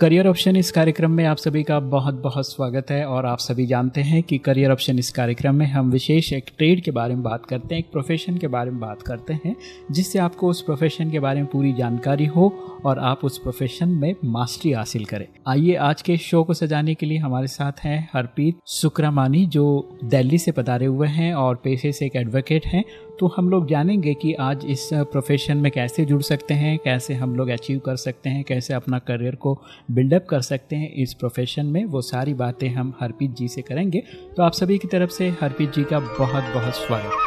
Career option इस कार्यक्रम में आप सभी का बहुत बहुत स्वागत है और आप सभी जानते हैं कि करियर ऑप्शन इस कार्यक्रम में हम विशेष एक ट्रेड के बारे में बात करते हैं, एक प्रोफेशन के बारे में बात करते हैं, जिससे आपको उस प्रोफेशन के बारे में पूरी जानकारी हो और आप उस प्रोफेशन में मास्टरी हासिल करें। आइए आज के शो को सजाने के लिए हमारे साथ हैं हरप्रीत सुक्रामानी, जो दिल्ली से पधारे हुए हैं और पेशे से एक एडवोकेट हैं। तो हम लोग जानेंगे कि आज इस प्रोफेशन में कैसे जुड़ सकते हैं, कैसे हम लोग अचीव कर सकते हैं, कैसे अपना करियर को बिल्डअप कर सकते हैं इस प्रोफेशन में। वो सारी बातें हम हरप्रीत जी से करेंगे। तो आप सभी की तरफ़ से हरप्रीत जी का बहुत बहुत स्वागत।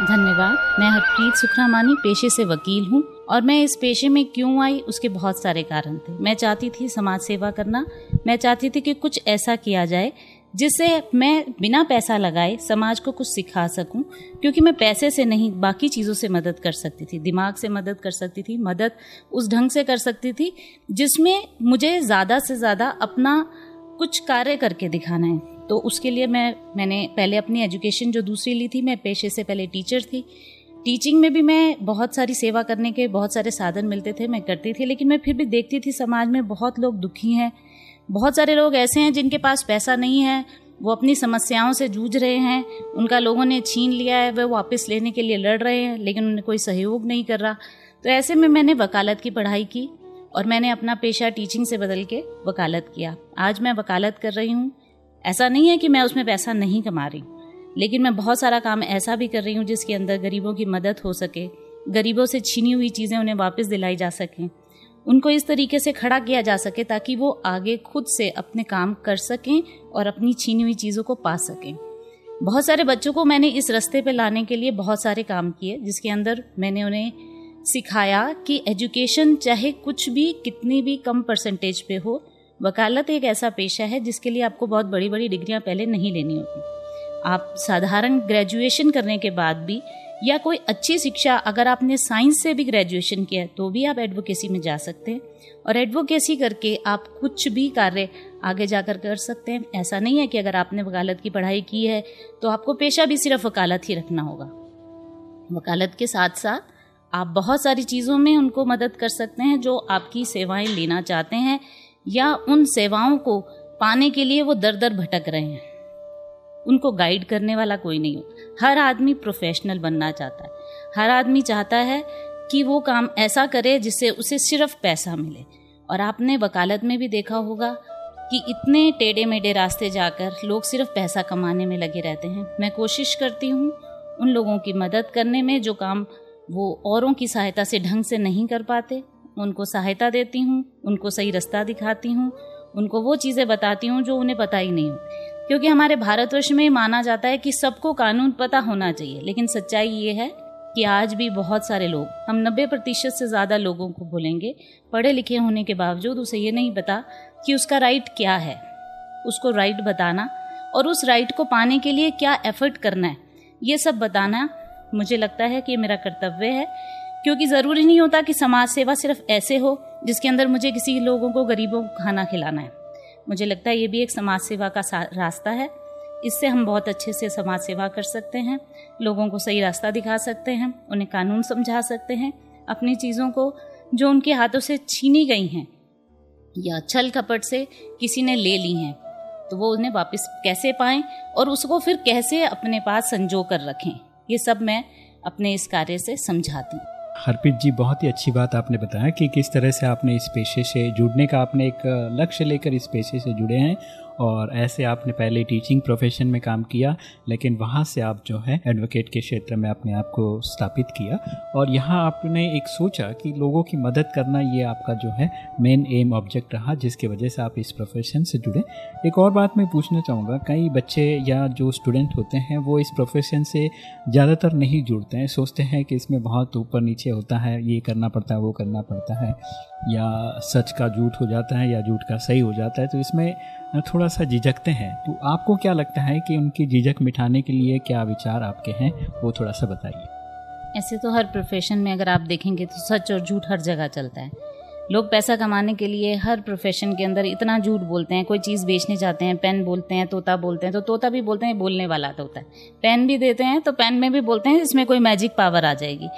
धन्यवाद। मैं हरप्रीत सुखरामानी, पेशे से वकील हूँ और मैं इस पेशे में क्यों आई उसके बहुत सारे कारण थे। मैं चाहती थी समाज सेवा करना। मैं चाहती थी कि कुछ ऐसा किया जाए जिससे मैं बिना पैसा लगाए समाज को कुछ सिखा सकूँ, क्योंकि मैं पैसे से नहीं, बाकी चीज़ों से मदद कर सकती थी। दिमाग से मदद कर सकती थी, मदद उस ढंग से कर सकती थी, जिसमें मुझे ज़्यादा से ज़्यादा अपना कुछ कार्य करके दिखाना है। तो उसके लिए मैं, मैंने पहले अपनी एजुकेशन जो दूसरी ली थी, मैं पेशे से पहले टीचर थी। टीचिंग में भी मैं बहुत सारी सेवा करने के बहुत सारे साधन मिलते थे, मैं करती थी, लेकिन मैं फिर भी देखती थी समाज में बहुत लोग दुखी हैं बहुत सारे लोग ऐसे हैं जिनके पास पैसा नहीं है, वो अपनी समस्याओं से जूझ रहे हैं, उनका लोगों ने छीन लिया है वह वापस लेने के लिए लड़ रहे हैं, लेकिन उन्हें कोई सहयोग नहीं कर रहा। तो ऐसे में मैंने वकालत की पढ़ाई की और मैंने अपना पेशा टीचिंग से बदल के वकालत किया। आज मैं वकालत कर रही हूँ। ऐसा नहीं है कि मैं उसमें पैसा नहीं कमा रही, लेकिन मैं बहुत सारा काम ऐसा भी कर रही हूँ जिसके अंदर गरीबों की मदद हो सके, गरीबों से छीनी हुई चीज़ें उन्हें वापस दिलाई जा सकें। उनको इस तरीके से खड़ा किया जा सके ताकि वो आगे खुद से अपने काम कर सकें और अपनी छीनी हुई चीज़ों को पा सकें। बहुत सारे बच्चों को मैंने इस रास्ते पे लाने के लिए बहुत सारे काम किए, जिसके अंदर मैंने उन्हें सिखाया कि एजुकेशन चाहे कुछ भी, कितनी भी कम परसेंटेज पे हो, वकालत एक ऐसा पेशा है जिसके लिए आपको बहुत बड़ी बड़ी डिग्रियाँ पहले नहीं लेनी होती। आप साधारण ग्रेजुएशन करने के बाद भी या कोई अच्छी शिक्षा, अगर आपने साइंस से भी ग्रेजुएशन किया है तो भी आप एडवोकेसी में जा सकते हैं। और एडवोकेसी करके आप कुछ भी कार्य आगे जाकर कर सकते हैं। ऐसा नहीं है कि अगर आपने वकालत की पढ़ाई की है तो आपको पेशा भी सिर्फ़ वकालत ही रखना होगा। वकालत के साथ साथ आप बहुत सारी चीज़ों में उनको मदद कर सकते हैं, जो आपकी सेवाएँ लेना चाहते हैं, या उन सेवाओं को पाने के लिए वो दर दर भटक रहे हैं। उनको गाइड करने वाला कोई नहीं हो। हर आदमी प्रोफेशनल बनना चाहता है। हर आदमी चाहता है कि वो काम ऐसा करे जिससे उसे सिर्फ़ पैसा मिले। और आपने वकालत में भी देखा होगा कि इतने टेढ़े मेढ़े रास्ते जाकर लोग सिर्फ़ पैसा कमाने में लगे रहते हैं। मैं कोशिश करती हूँ उन लोगों की मदद करने में जो काम वो औरों की सहायता से ढंग से नहीं कर पाते। उनको सहायता देती हूँ, उनको सही रास्ता दिखाती हूँ, उनको वो चीज़ें बताती हूँ जो उन्हें पता ही नहीं क्योंकि हमारे भारतवर्ष में माना जाता है कि सबको कानून पता होना चाहिए। लेकिन सच्चाई ये है कि आज भी बहुत सारे लोग, हम 90 प्रतिशत से ज़्यादा लोगों को बोलेंगे पढ़े लिखे होने के बावजूद उसे ये नहीं पता कि उसका राइट क्या है। उसको राइट बताना और उस राइट को पाने के लिए क्या एफर्ट करना है, ये सब बताना मुझे लगता है कि मेरा कर्तव्य है। क्योंकि ज़रूरी नहीं होता कि समाज सेवा सिर्फ़ ऐसे हो जिसके अंदर मुझे किसी लोगों को गरीबों को खाना खिलाना है। मुझे लगता है ये भी एक समाज सेवा का रास्ता है। इससे हम बहुत अच्छे से समाज सेवा कर सकते हैं, लोगों को सही रास्ता दिखा सकते हैं, उन्हें कानून समझा सकते हैं, अपनी चीज़ों को जो उनके हाथों से छीनी गई हैं या छल कपट से किसी ने ले ली हैं तो वो उन्हें वापस कैसे पाएँ और उसको फिर कैसे अपने पास संजो कर रखें, ये सब मैं अपने इस कार्य से समझाती हूँ। हरप्रीत जी, बहुत ही अच्छी बात आपने बताया कि किस तरह से आपने इस पेशे से जुड़ने का आपने एक लक्ष्य लेकर इस पेशे से जुड़े हैं और ऐसे आपने पहले टीचिंग प्रोफेशन में काम किया, लेकिन वहाँ से आप जो है एडवोकेट के क्षेत्र में अपने आप को स्थापित किया। और यहाँ आपने एक सोचा कि लोगों की मदद करना ये आपका जो है मेन एम ऑब्जेक्ट रहा, जिसकी वजह से आप इस प्रोफेशन से जुड़े। एक और बात मैं पूछना चाहूँगा, कई बच्चे या जो स्टूडेंट होते हैं, वो इस प्रोफेशन से ज़्यादातर नहीं जुड़ते हैं, सोचते हैं कि इसमें बहुत ऊपर नीचे होता है, ये करना पड़ता है, वो करना पड़ता है। या सच का झूठ हो जाता है या झूठ का सही हो जाता है तो इसमें थोड़ा सा झिझकते हैं। तो आपको क्या लगता है कि उनकी झिझक मिटाने के लिए क्या विचार आपके हैं, वो थोड़ा सा बताइए। ऐसे तो हर प्रोफेशन में अगर आप देखेंगे तो सच और झूठ हर जगह चलता है। लोग पैसा कमाने के लिए हर प्रोफेशन के अंदर इतना झूठ बोलते हैं, कोई चीज़ बेचने जाते हैं, पेन बोलते हैं, तोता बोलते हैं तो तोता भी बोलते हैं, बोलने वाला तोता पेन भी देते हैं तो पेन में भी बोलते हैं इसमें कोई मैजिक पावर आ जाएगी।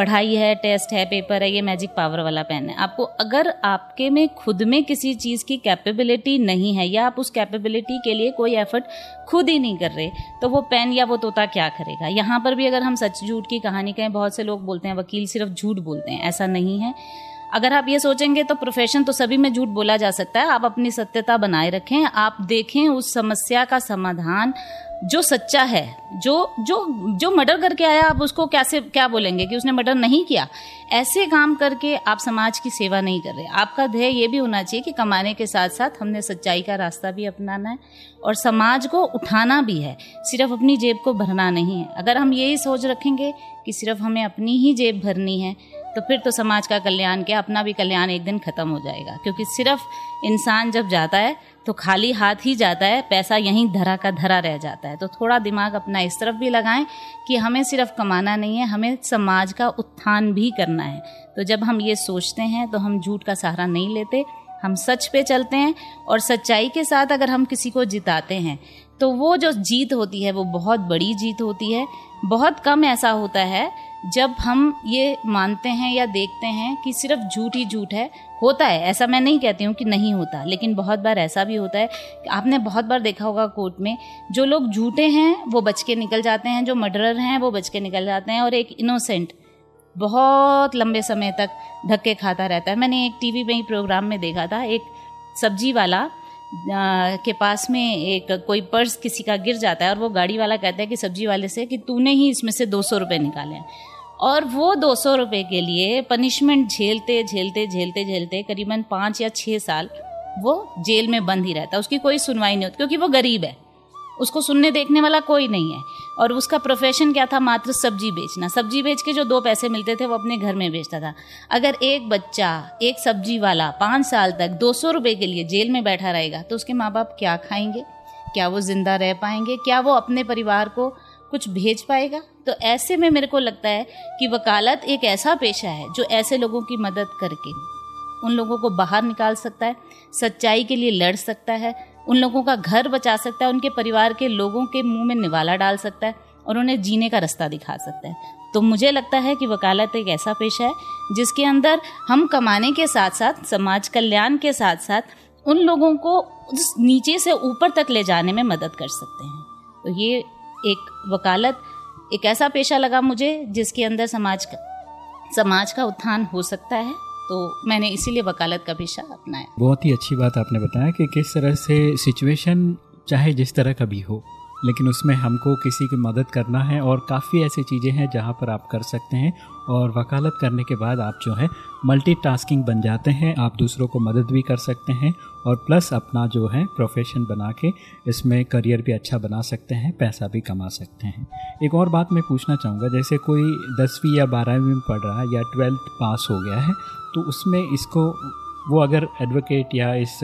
पढ़ाई है टेस्ट है पेपर है, ये मैजिक पावर वाला पेन है। आपको अगर आपके में खुद में किसी चीज़ की कैपेबिलिटी नहीं है या आप उस कैपेबिलिटी के लिए कोई एफर्ट खुद ही नहीं कर रहे तो वो पेन या वो तोता क्या करेगा? यहाँ पर भी अगर हम सच झूठ की कहानी कहें, बहुत से लोग बोलते हैं, वकील सिर्फ़ झूठ बोलते हैं, ऐसा नहीं है। अगर आप ये सोचेंगे तो प्रोफेशन तो सभी में झूठ बोला जा सकता है। आप अपनी सत्यता बनाए रखें, आप देखें उस समस्या का समाधान जो सच्चा है, जो जो जो मर्डर करके आया, आप उसको कैसे, क्या बोलेंगे कि उसने मर्डर नहीं किया? ऐसे काम करके आप समाज की सेवा नहीं कर रहे। आपका ध्येय ये भी होना चाहिए कि कमाने के साथ साथ हमने सच्चाई का रास्ता भी अपनाना है और समाज को उठाना भी है। सिर्फ़ अपनी जेब को भरना नहीं है। अगर हम यही सोच रखेंगे कि सिर्फ़ हमें अपनी ही जेब भरनी है तो फिर तो समाज का कल्याण क्या? अपना भी कल्याण एक दिन खत्म हो जाएगा। क्योंकि सिर्फ़ इंसान जब जाता है तो खाली हाथ ही जाता है, पैसा यहीं धरा का धरा रह जाता है। तो थोड़ा दिमाग अपना इस तरफ़ भी लगाएँ कि हमें सिर्फ़ कमाना नहीं है, हमें समाज का उत्थान भी करना है। तो जब हम ये सोचते हैं तो हम झूठ का सहारा नहीं लेते। हम सच पे चलते हैं और सच्चाई के साथ अगर हम किसी को जिताते हैं तो वो जो जीत होती है, वो बहुत बड़ी जीत होती है। बहुत कम ऐसा होता है जब हम ये मानते हैं या देखते हैं कि सिर्फ़ झूठ ही झूठ है। होता है, ऐसा मैं नहीं कहती हूँ कि नहीं होता, लेकिन बहुत बार ऐसा भी होता है। कि आपने बहुत बार देखा होगा कोर्ट में, जो लोग झूठे हैं, वो बच के निकल जाते हैं, जो मर्डरर हैं, वो बच के निकल जाते हैं और एक इनोसेंट बहुत लंबे समय तक धक्के खाता रहता है। मैंने एक टीवी में ही प्रोग्राम में देखा था, एक सब्ज़ी वाला के पास में एक कोई पर्स किसी का गिर जाता है और वो गाड़ी वाला कहता है कि सब्ज़ी वाले से कि तूने ही इसमें से दो सौ रुपये निकाले हैं। और वो दो सौ रुपये के लिए पनिशमेंट झेलते झेलते झेलते झेलते करीबन पाँच या छः साल वो जेल में बंद ही रहता है। उसकी कोई सुनवाई नहीं होती, क्योंकि वो गरीब है। उसको सुनने देखने वाला कोई नहीं है। और उसका प्रोफेशन क्या था? मात्र सब्ज़ी बेचना। सब्ज़ी बेच के जो दो पैसे मिलते थे, वो अपने घर में बेचता था। अगर एक बच्चा, एक सब्ज़ी वाला पाँच साल तक दो सौ रुपये के लिए जेल में बैठा रहेगा तो उसके माँ बाप क्या खाएँगे? क्या वो ज़िंदा रह पाएँगे? क्या वो अपने परिवार को कुछ भेज पाएगा? तो ऐसे में मेरे को लगता है कि वकालत एक ऐसा पेशा है, जो ऐसे लोगों की मदद करके, उन लोगों को बाहर निकाल सकता है, सच्चाई के लिए लड़ सकता है उन लोगों का घर बचा सकता है, उनके परिवार के लोगों के मुँह में निवाला डाल सकता है और उन्हें जीने का रास्ता दिखा सकता है। तो मुझे लगता है कि वकालत एक ऐसा पेशा है जिसके अंदर हम कमाने के साथ साथ, समाज कल्याण के साथ साथ उन लोगों को नीचे से ऊपर तक ले जाने में मदद कर सकते हैं। तो ये एक वकालत, एक ऐसा पेशा लगा मुझे जिसके अंदर समाज का समाज का उत्थान हो सकता है। तो मैंने इसीलिए वकालत का पेशा अपनाया। बहुत ही अच्छी बात आपने बताया कि किस तरह से सिचुएशन चाहे जिस तरह का भी हो, लेकिन उसमें हमको किसी की मदद करना है और काफ़ी ऐसी चीज़ें हैं जहाँ पर आप कर सकते हैं और वकालत करने के बाद आप जो है मल्टीटास्किंग बन जाते हैं। आप दूसरों को मदद भी कर सकते हैं और प्लस अपना जो है प्रोफेशन बना के इसमें करियर भी अच्छा बना सकते हैं, पैसा भी कमा सकते हैं। एक और बात मैं पूछना चाहूँगा, जैसे कोई दसवीं या बारहवीं में पढ़ रहा है या ट्वेल्थ पास हो गया है तो उसमें इसको, वो अगर एडवोकेट या इस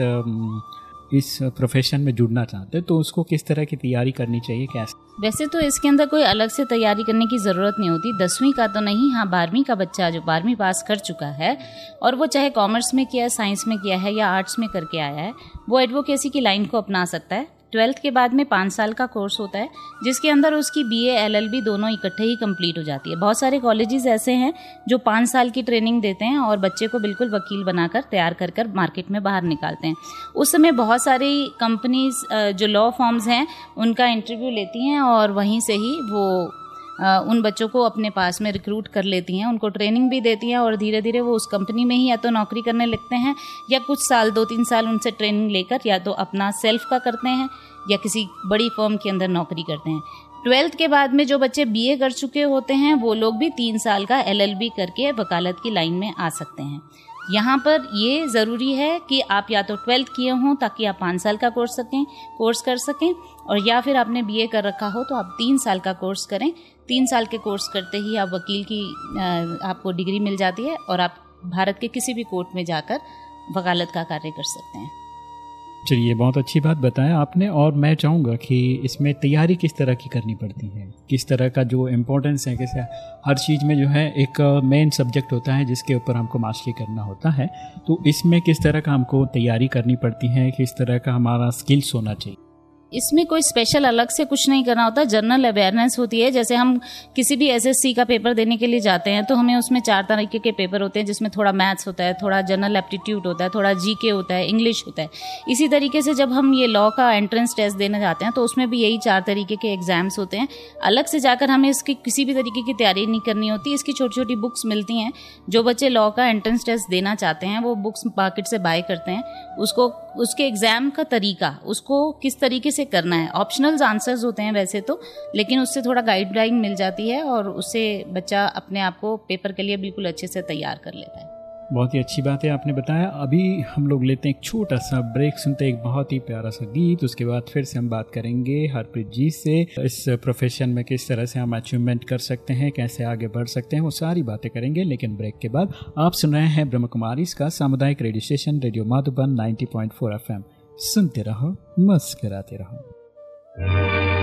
इस प्रोफेशन में जुड़ना चाहते हैं तो उसको किस तरह की तैयारी करनी चाहिए, कैसे? वैसे तो इसके अंदर कोई अलग से तैयारी करने की ज़रूरत नहीं होती। दसवीं का तो नहीं हाँ बारहवीं का बच्चा जो बारहवीं पास कर चुका है, और वो चाहे कॉमर्स में किया है साइंस में किया है, या आर्ट्स में करके आया है, वो एडवोकेसी की लाइन को अपना सकता है। ट्वेल्थ के बाद में पाँच साल का कोर्स होता है, जिसके अंदर उसकी बी एल एल बी दोनों इकट्ठे ही कंप्लीट हो जाती है। बहुत सारे कॉलेजेस ऐसे हैं जो पाँच साल की ट्रेनिंग देते हैं और बच्चे को बिल्कुल वकील बनाकर, तैयार कर कर मार्केट में बाहर निकालते हैं। उस समय बहुत सारी कंपनीज़ जो लॉ फॉर्म्स हैं, उनका इंटरव्यू लेती हैं और वहीं से ही वो उन बच्चों को अपने पास में रिक्रूट कर लेती हैं, उनको ट्रेनिंग भी देती हैं और धीरे धीरे वो उस कंपनी में ही या तो नौकरी करने लगते हैं या कुछ साल दो तीन साल उनसे ट्रेनिंग लेकर या तो अपना सेल्फ का करते हैं या किसी बड़ी फर्म के अंदर नौकरी करते हैं। ट्वेल्थ के बाद में जो बच्चे बीए कर चुके होते हैं, वो लोग भी तीन साल का एलएलबी करके वकालत की लाइन में आ सकते हैं। यहाँ पर ये ज़रूरी है कि आप या तो ट्वेल्थ किए हों ताकि आप पाँच साल का कोर्स सकें, कोर्स कर सकें, और या फिर आपने बीए कर रखा हो तो आप तीन साल का कोर्स करें। तीन साल के कोर्स करते ही आप वकील की आपको डिग्री मिल जाती है और आप भारत के किसी भी कोर्ट में जाकर वकालत का कार्य कर सकते हैं। चलिए बहुत अच्छी बात बताया आपने और मैं चाहूँगा कि इसमें तैयारी किस तरह की करनी पड़ती है? किस तरह का जो इम्पोर्टेंस है, कैसे हर चीज़ में जो है एक मेन सब्जेक्ट होता है जिसके ऊपर हमको मास्टरी करना होता है। तो इसमें किस तरह का हमको तैयारी करनी पड़ती है? किस तरह का हमारा स्किल्स होना चाहिए? इसमें कोई स्पेशल अलग से कुछ नहीं करना होता जनरल अवेयरनेस होती है। जैसे हम किसी भी एसएससी का पेपर देने के लिए जाते हैं तो हमें उसमें चार तरीके के पेपर होते हैं, जिसमें थोड़ा मैथ्स होता है, थोड़ा जनरल एप्टीट्यूड होता है, थोड़ा जीके होता है इंग्लिश होता है। इसी तरीके से जब हम ये लॉ का एंट्रेंस टेस्ट देने जाते हैं तो उसमें भी यही चार तरीके के एग्ज़ाम्स होते हैं। अलग से जाकर हमें इसकी किसी भी तरीके की तैयारी नहीं करनी होती, इसकी छोटी छोटी बुक्स मिलती हैं। जो बच्चे लॉ का एंट्रेंस टेस्ट देना चाहते हैं, वो बुक्स मार्केट से बाय करते हैं, उसको उसके एग्ज़ाम का तरीका, उसको किस तरीके से करना है? ऑप्शनल आंसर्स होते हैं वैसे तो लेकिन उससे थोड़ा गाइडलाइन मिल जाती है और उससे बच्चा अपने आप को पेपर के लिए बिल्कुल अच्छे से तैयार कर लेता है। बहुत ही अच्छी बात है आपने बताया। अभी हम लोग लेते हैं एक छोटा सा ब्रेक सुनते हैं एक बहुत ही प्यारा सा गीत, उसके बाद फिर से हम बात करेंगे हरप्रीत जी से। इस प्रोफेशन में किस तरह से हम अचीवमेंट कर सकते हैं, कैसे आगे बढ़ सकते हैं, वो सारी बातें करेंगे, लेकिन ब्रेक के बाद आप सुन रहे हैं ब्रह्म कुमारी इसका सामुदायिक radio station radio Madhuban ninety point सुनते रहो, मस्कराते रहो।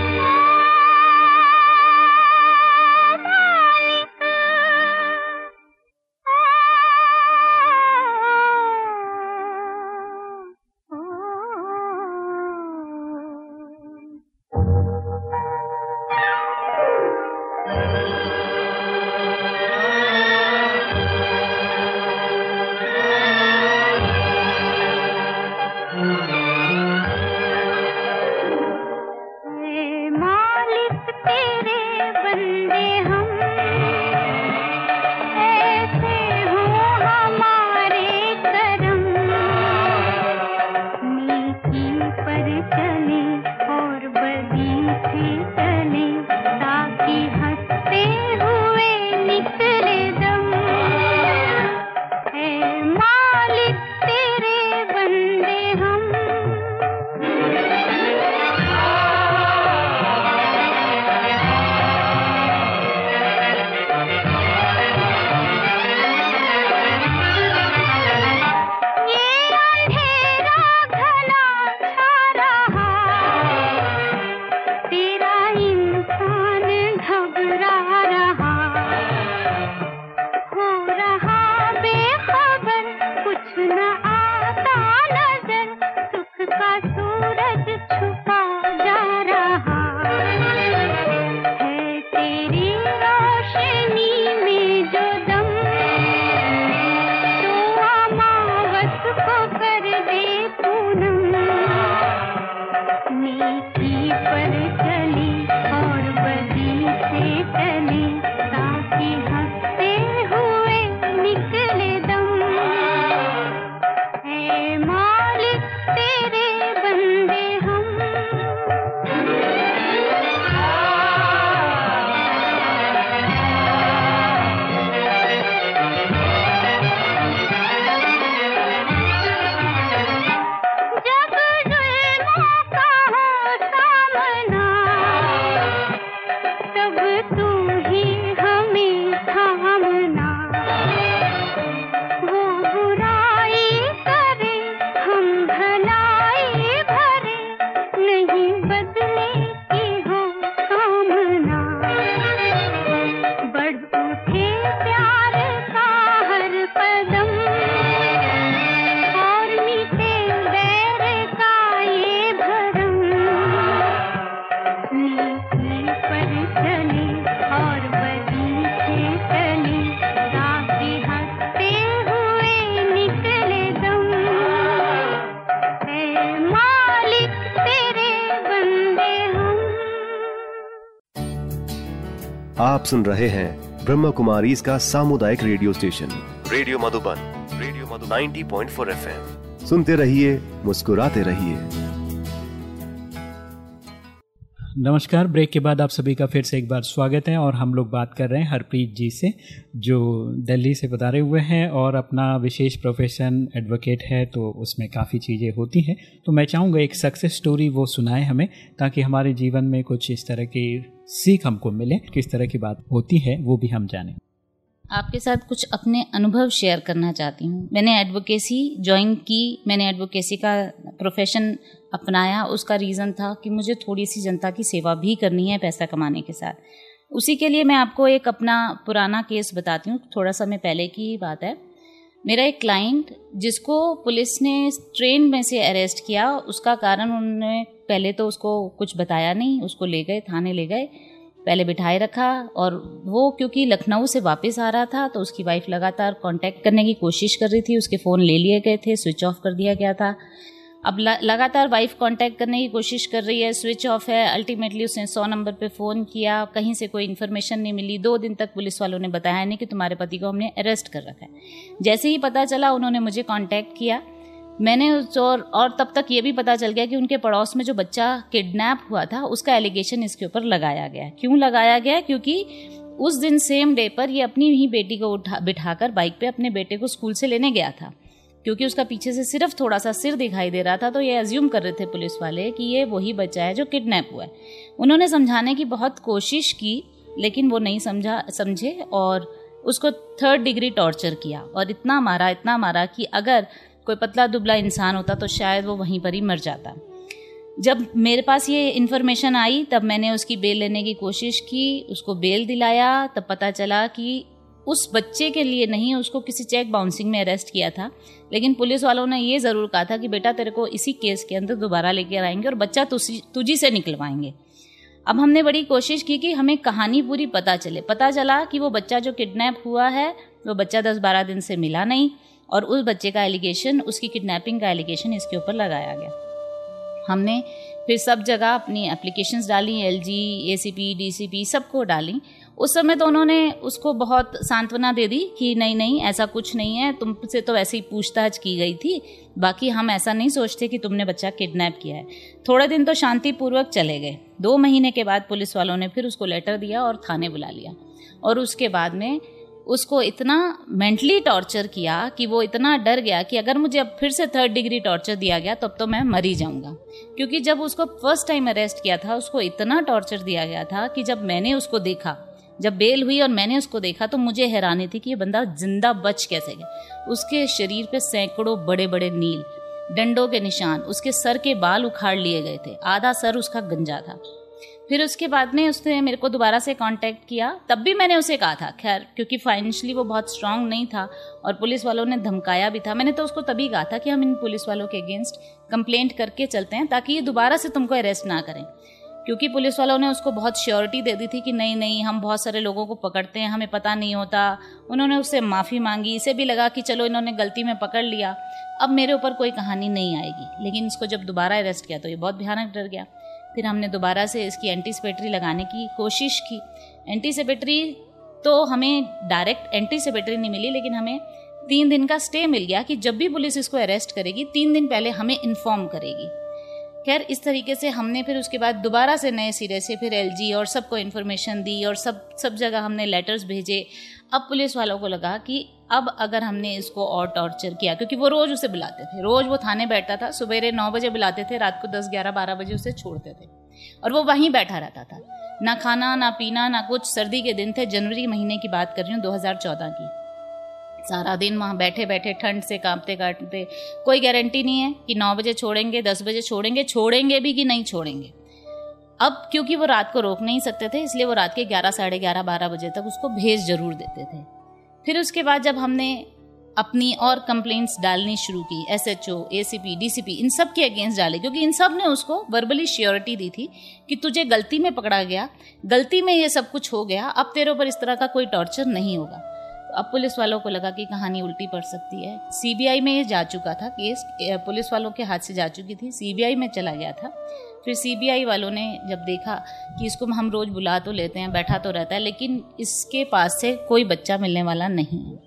आप सुन रहे हैं ब्रह्म कुमारी इसका सामुदायिक radio station. Radio Madhuban radio Madhu 90.4 point सुनते रहिए मुस्कुराते रहिए। नमस्कार ब्रेक के बाद आप सभी का फिर से एक बार स्वागत है और हम लोग बात कर रहे हैं हरप्रीत जी से जो दिल्ली से बता रहे हुए हैं और अपना विशेष प्रोफेशन एडवोकेट है तो उसमें काफ़ी चीज़ें होती हैं। तो मैं चाहूँगा एक सक्सेस स्टोरी वो सुनाए हमें ताकि हमारे जीवन में कुछ इस तरह की सीख हमको मिले, किस तरह की बात होती है, वो भी हम जाने। आपके साथ कुछ अपने अनुभव शेयर करना चाहती हूँ। मैंने एडवोकेसी ज्वाइन की, मैंने एडवोकेसी का प्रोफेशन अपनाया, उसका रीज़न था कि मुझे थोड़ी सी जनता की सेवा भी करनी है पैसा कमाने के साथ। उसी के लिए मैं आपको एक अपना पुराना केस बताती हूँ, थोड़ा समय पहले की बात है। मेरा एक क्लाइंट जिसको पुलिस ने ट्रेन में से अरेस्ट किया, उसका कारण उन्होंने पहले तो उसको कुछ बताया नहीं, उसको ले गए, थाने ले गए, पहले बिठाए रखा और वो क्योंकि लखनऊ से वापस आ रहा था तो उसकी वाइफ लगातार कांटेक्ट करने की कोशिश कर रही थी, उसके फ़ोन ले लिए गए थे स्विच ऑफ़ कर दिया गया था। अब लगातार वाइफ कांटेक्ट करने की कोशिश कर रही है स्विच ऑफ़ है अल्टीमेटली उसने सौ नंबर पे फ़ोन किया, कहीं से कोई इन्फॉर्मेशन नहीं मिली। दो दिन तक पुलिस वालों ने बताया नहीं कि तुम्हारे पति को हमने अरेस्ट कर रखा है। जैसे ही पता चला, उन्होंने मुझे कॉन्टैक्ट किया। मैंने उस और और तब तक ये भी पता चल गया कि उनके पड़ोस में जो बच्चा किडनैप हुआ था, उसका एलिगेशन इसके ऊपर लगाया गया क्यों लगाया गया? क्योंकि उस दिन सेम डे पर ये अपनी ही बेटी को उठा, बिठाकर बाइक पे अपने बेटे को स्कूल से लेने गया था। क्योंकि उसका पीछे से सिर्फ़ थोड़ा सा सिर दिखाई दे रहा था तो ये एज्यूम कर रहे थे पुलिस वाले कि ये वही बच्चा है जो किडनैप हुआ है। उन्होंने समझाने की बहुत कोशिश की, लेकिन वो नहीं समझा, समझे और उसको थर्ड डिग्री टॉर्चर किया और इतना मारा इतना मारा कि अगर कोई पतला दुबला इंसान होता तो शायद वो वहीं पर ही मर जाता। जब मेरे पास ये इन्फॉर्मेशन आई, तब मैंने उसकी बेल लेने की कोशिश की, उसको बेल दिलाया, तब पता चला कि उस बच्चे के लिए नहीं, उसको किसी चेक बाउंसिंग में अरेस्ट किया था। लेकिन पुलिस वालों ने ये ज़रूर कहा था कि बेटा तेरे को इसी केस के अंदर दोबारा लेकर आएँगे और बच्चा तुझी से निकलवाएँगे। अब हमने बड़ी कोशिश की कि हमें कहानी पूरी पता चले। पता चला कि वो बच्चा जो किडनैप हुआ है, वो बच्चा दस बारह दिन से मिला नहीं और उस बच्चे का एलिगेशन उसकी किडनैपिंग का एलिगेशन इसके ऊपर लगाया गया। हमने फिर सब जगह अपनी एप्लीकेशंस डाली L G A C P D C P सबको डाली उस समय तो उन्होंने उसको बहुत सांत्वना दे दी कि नहीं नहीं, ऐसा कुछ नहीं है, तुमसे तो ऐसे ही पूछताछ की गई थी, बाकी हम ऐसा नहीं सोचते कि तुमने बच्चा किडनैप किया है। थोड़े दिन तो शांतिपूर्वक चले गए। दो महीने के बाद पुलिस वालों ने फिर उसको लेटर दिया और थाने बुला लिया। और उसके बाद में उसको इतना मेंटली टॉर्चर किया कि वो इतना डर गया कि अगर मुझे अब फिर से थर्ड डिग्री टॉर्चर दिया गया, तब तो मैं मर ही जाऊँगा। क्योंकि जब उसको फ़र्स्ट टाइम अरेस्ट किया था, उसको इतना टॉर्चर दिया गया था कि जब मैंने उसको देखा जब बेल हुई और मैंने उसको देखा तो मुझे हैरानी थी कि ये बंदा ज़िंदा बच कैसे गया। उसके शरीर पे सैकड़ों बड़े बड़े नील, डंडों के निशान, उसके सर के बाल उखाड़ लिए गए थे। आधा सर उसका गंजा था। फिर उसके बाद में उसने मेरे को दोबारा से कांटेक्ट किया। तब भी मैंने उसे कहा था, खैर, क्योंकि फाइनेंशली वो बहुत स्ट्रांग नहीं था और पुलिस वालों ने धमकाया भी था। मैंने तो उसको तभी कहा था कि हम इन पुलिस वालों के अगेंस्ट कंप्लेंट करके चलते हैं ताकि ये दोबारा से तुमको अरेस्ट ना करें। क्योंकि पुलिस वालों ने उसको बहुत श्योरिटी दे दी थी कि नहीं नहीं, हम बहुत सारे लोगों को पकड़ते हैं, हमें पता नहीं होता। उन्होंने उससे माफ़ी मांगी। इसे भी लगा कि चलो इन्होंने गलती में पकड़ लिया। अब मेरे ऊपर कोई कहानी नहीं आएगी। लेकिन इसको जब दोबारा अरेस्ट किया तो ये बहुत भयानक डर गया। फिर हमने दोबारा से इसकी एंटीसिपेटरी लगाने की कोशिश की। एंटीसिपेटरी तो हमें डायरेक्ट एंटीसिपेटरी नहीं मिली, लेकिन हमें तीन दिन का स्टे मिल गया कि जब भी पुलिस इसको अरेस्ट करेगी, तीन दिन पहले हमें इन्फॉर्म करेगी। खैर, इस तरीके से हमने फिर उसके बाद दोबारा से नए सिरे से फिर एलजी और सबको इन्फॉर्मेशन दी और सब सब जगह हमने लेटर्स भेजे। अब पुलिस वालों को लगा कि अब अगर हमने इसको और टॉर्चर किया, क्योंकि वो रोज़ उसे बुलाते थे। रोज़ वो थाने बैठता था सुबह नौ बजे बुलाते थे, रात को दस, ग्यारह, बारह बजे उसे छोड़ते थे। और वो वहीं बैठा रहता था। ना खाना, ना पीना, ना कुछ। सर्दी के दिन थे, जनवरी महीने की बात कर रही हूँ, दो हज़ार चौदह की। सारा दिन वहाँ बैठे बैठे ठंड से कांपते काटते कोई गारंटी नहीं है कि नौ बजे छोड़ेंगे, दस बजे छोड़ेंगे छोड़ेंगे भी कि नहीं छोड़ेंगे। अब क्योंकि वो रात को रोक नहीं सकते थे, इसलिए वो रात के ग्यारह, साढ़े ग्यारह, बारह बजे तक उसको भेज ज़रूर देते थे। फिर उसके बाद जब हमने अपनी और कंप्लेंट्स डालनी शुरू की S H O A C P D C P इन सब के अगेंस्ट डाले, क्योंकि इन सबने उसको वर्बली श्योरिटी दी थी कि तुझे गलती में पकड़ा गया, गलती में ये सब कुछ हो गया, अब तेरे ऊपर इस तरह का कोई टॉर्चर नहीं होगा। अब पुलिस वालों को लगा कि कहानी उल्टी पड़ सकती है। सीबीआई में ये जा चुका था केस पुलिस वालों के हाथ से जा चुकी थी। सीबीआई में चला गया था। फिर सीबीआई वालों ने जब देखा कि इसको हम रोज़ बुला तो लेते हैं, बैठा तो रहता है, लेकिन इसके पास से कोई बच्चा मिलने वाला नहीं है।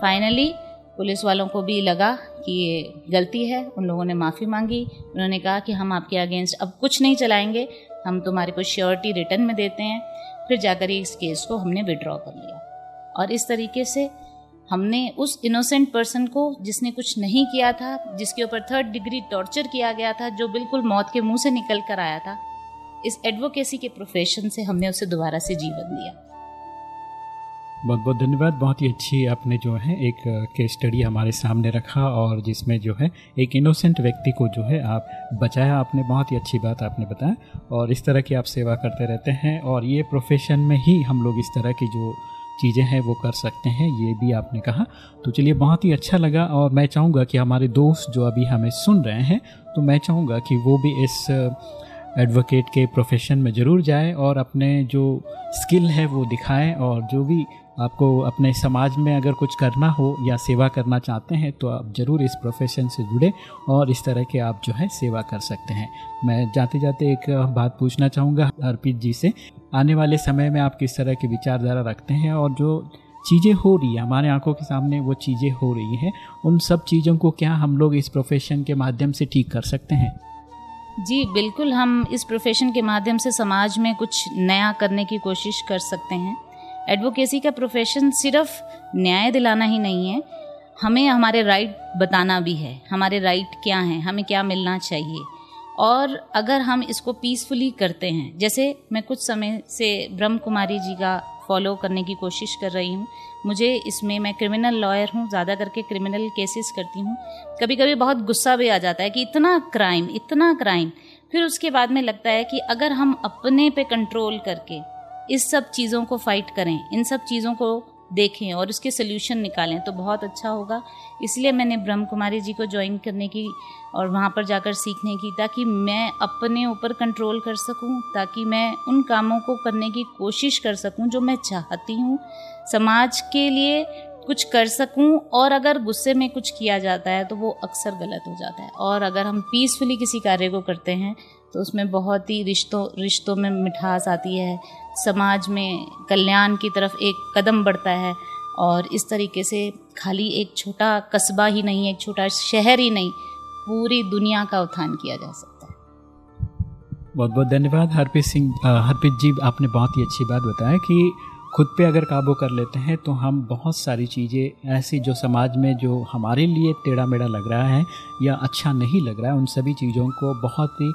फाइनली पुलिस वालों को भी लगा कि ये गलती है, उन लोगों ने माफ़ी मांगी। उन्होंने कहा कि हम आपके अगेंस्ट अब कुछ नहीं चलाएँगे, हम तुम्हारे को श्योरिटी रिटर्न में देते हैं। फिर जाकर इस केस को हमने विड्रॉ कर लिया। और इस तरीके से हमने उस इनोसेंट पर्सन को, जिसने कुछ नहीं किया था, जिसके ऊपर थर्ड डिग्री टॉर्चर किया गया था, जो बिल्कुल मौत के मुँह से निकल कर आया था, इस एडवोकेसी के प्रोफेशन से हमने उसे दोबारा से जीवन दिया। बहुत बहुत धन्यवाद। बहुत ही अच्छी आपने जो है एक केस स्टडी हमारे सामने रखा और जिसमें जो है एक इनोसेंट व्यक्ति को जो है आप बचाया आपने। बहुत ही अच्छी बात आपने बताया। और इस तरह की आप सेवा करते रहते हैं और ये प्रोफेशन में ही हम लोग इस तरह की जो चीज़ें हैं, वो कर सकते हैं, ये भी आपने कहा। तो चलिए, बहुत ही अच्छा लगा और मैं चाहूँगा कि हमारे दोस्त जो अभी हमें सुन रहे हैं तो मैं चाहूँगा कि वो भी इस एडवोकेट के प्रोफेशन में ज़रूर जाए और अपने जो स्किल है वो दिखाएँ और जो भी आपको अपने समाज में अगर कुछ करना हो या सेवा करना चाहते हैं तो आप ज़रूर इस प्रोफेशन से जुड़े और इस तरह के आप जो है सेवा कर सकते हैं। मैं जाते जाते एक बात पूछना चाहूँगा अर्पित जी से। आने वाले समय में आप किस तरह की विचारधारा रखते हैं और जो चीज़ें हो रही है, हमारे आँखों के सामने वो चीज़ें हो रही हैं, उन सब चीज़ों को क्या हम लोग इस प्रोफेशन के माध्यम से ठीक कर सकते हैं? जी, बिल्कुल हम इस प्रोफेशन के माध्यम से समाज में कुछ नया करने की कोशिश कर सकते हैं। एडवोकेसी का प्रोफेशन सिर्फ़ न्याय दिलाना ही नहीं है। हमें हमारे राइट बताना भी है। हमारे राइट क्या हैं? हमें क्या मिलना चाहिए? और अगर हम इसको पीसफुली करते हैं, जैसे मैं कुछ समय से ब्रह्म कुमारी जी का फॉलो करने की कोशिश कर रही हूँ। मुझे इसमें मैं क्रिमिनल लॉयर हूँ, ज़्यादा करके क्रिमिनल केसेस करती हूँ। कभी कभी बहुत गुस्सा भी आ जाता है कि इतना क्राइम इतना क्राइम फिर उसके बाद में लगता है कि अगर हम अपने पे कंट्रोल करके इस सब चीज़ों को फाइट करें, इन सब चीज़ों को देखें और उसके सोल्यूशन निकालें तो बहुत अच्छा होगा। इसलिए मैंने ब्रह्म कुमारी जी को ज्वाइन करने की और वहाँ पर जाकर सीखने की, ताकि मैं अपने ऊपर कंट्रोल कर सकूँ, ताकि मैं उन कामों को करने की कोशिश कर सकूँ जो मैं चाहती हूँ। समाज के लिए कुछ कर सकूँ और अगर गुस्से में कुछ किया जाता है तो वो अक्सर गलत हो जाता है। और अगर हम पीसफुली किसी कार्य को करते हैं तो उसमें बहुत ही रिश्तों रिश्तों में मिठास आती है। समाज में कल्याण की तरफ़ एक कदम बढ़ता है और इस तरीके से खाली एक छोटा कस्बा ही नहीं, एक छोटा शहर ही नहीं, पूरी दुनिया का उत्थान किया जा सकता है। बहुत बहुत धन्यवाद। हरप्रीत सिंह हरप्रीत जी, आपने बहुत ही अच्छी बात बताया कि खुद पे अगर काबू कर लेते हैं तो हम बहुत सारी चीज़ें ऐसी जो समाज में जो हमारे लिए टेढ़ा मेढ़ा लग रहा है या अच्छा नहीं लग रहा है, उन सभी चीज़ों को बहुत ही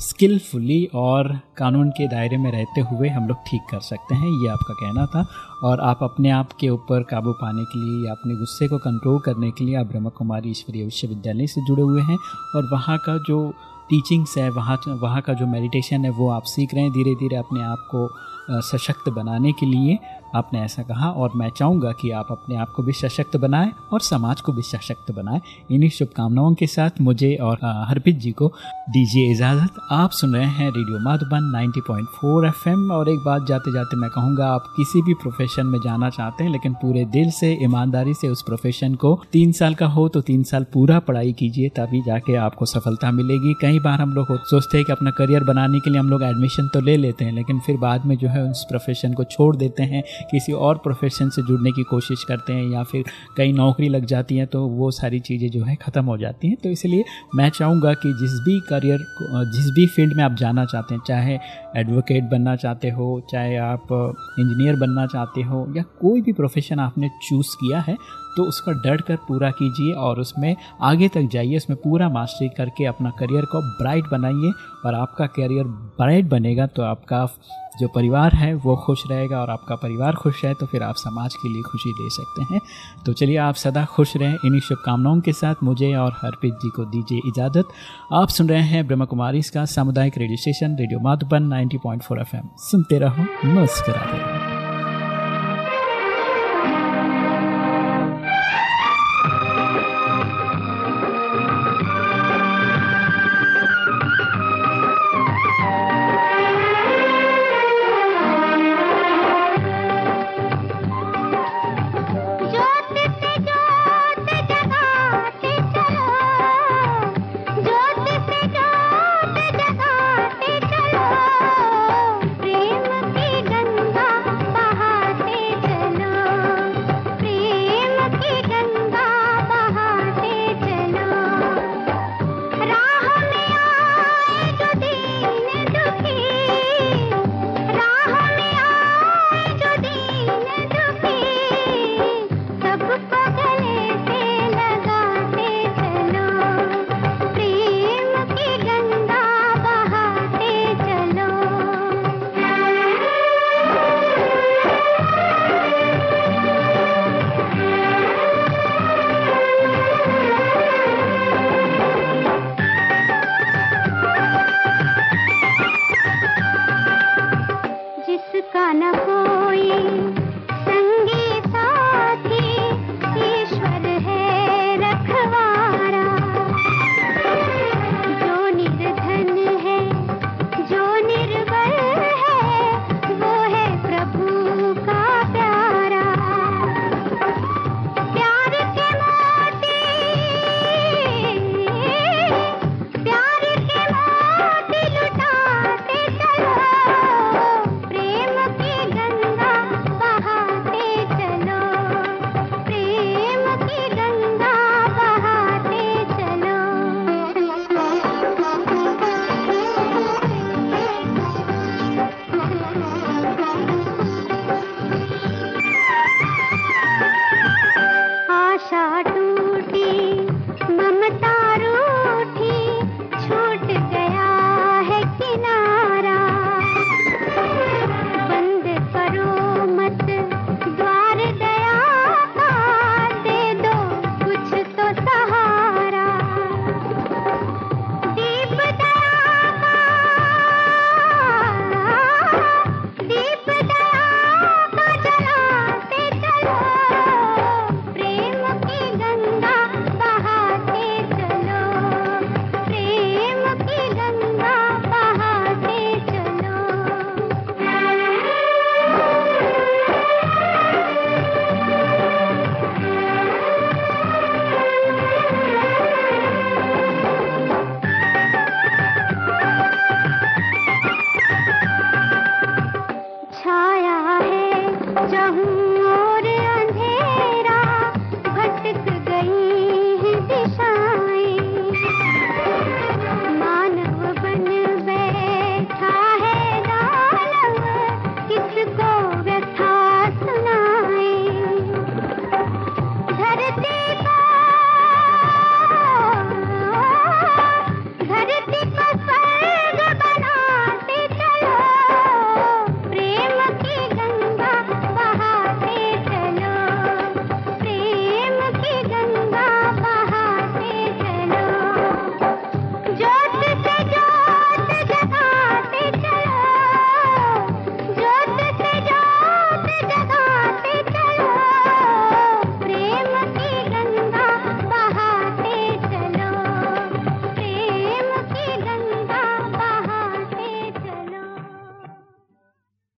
स्किलफुली और कानून के दायरे में रहते हुए हम लोग ठीक कर सकते हैं, ये आपका कहना था। और आप अपने आप के ऊपर काबू पाने के लिए या अपने गुस्से को कंट्रोल करने के लिए आप ब्रह्म कुमारी ईश्वरीय विश्वविद्यालय से जुड़े हुए हैं और वहाँ का जो टीचिंग्स है, वहाँ वहाँ का जो मेडिटेशन है, वो आप सीख रहे हैं धीरे धीरे अपने आप को सशक्त बनाने के लिए। आपने ऐसा कहा और मैं चाहूँगा कि आप अपने आप को भी सशक्त बनाएँ और समाज को भी सशक्त बनाएँ। इन्हीं शुभकामनाओं के साथ मुझे और हरप्रीत जी को दीजिए इजाज़त। आप सुन रहे हैं रेडियो माधुबन 90.4 एफएम और एक बात जाते जाते मैं कहूँगा, आप किसी भी प्रोफेशन में जाना चाहते हैं, लेकिन पूरे दिल से, ईमानदारी से उस प्रोफेशन को तीन साल का हो तो तीन साल पूरा पढ़ाई कीजिए, तभी जाके आपको सफलता मिलेगी। कई बार हम लोग सोचते हैं कि अपना करियर बनाने के लिए हम लोग एडमिशन तो ले लेते हैं, लेकिन फिर बाद में जो है उस प्रोफेशन को छोड़ देते हैं। किसी और प्रोफेशन से जुड़ने की कोशिश करते हैं या फिर कहीं नौकरी लग जाती हैं तो वो सारी चीज़ें जो है ख़त्म हो जाती हैं। तो इसलिए मैं चाहूँगा कि जिस भी करियर जिस भी फ़ील्ड में आप जाना चाहते हैं, चाहे एडवोकेट बनना चाहते हो, चाहे आप इंजीनियर बनना चाहते हो, या कोई भी प्रोफेशन आपने चूज़ किया है तो उसको डर कर पूरा कीजिए और उसमें आगे तक जाइए, उसमें पूरा मास्टरी करके अपना करियर को ब्राइट बनाइए और आपका करियर ब्राइट बनेगा तो आपका जो परिवार है वो खुश रहेगा और आपका परिवार खुश है तो फिर आप समाज के लिए खुशी दे सकते हैं। तो चलिए आप सदा खुश रहें। इन्हीं शुभकामनाओं के साथ मुझे और हरप्रीत जी को दीजिए इजाज़त। आप सुन रहे हैं ब्रह्म कुमारी इसका सामुदायिक radio station radio Madhuban 90.4 FM. सुनते रहो, मुस्कराते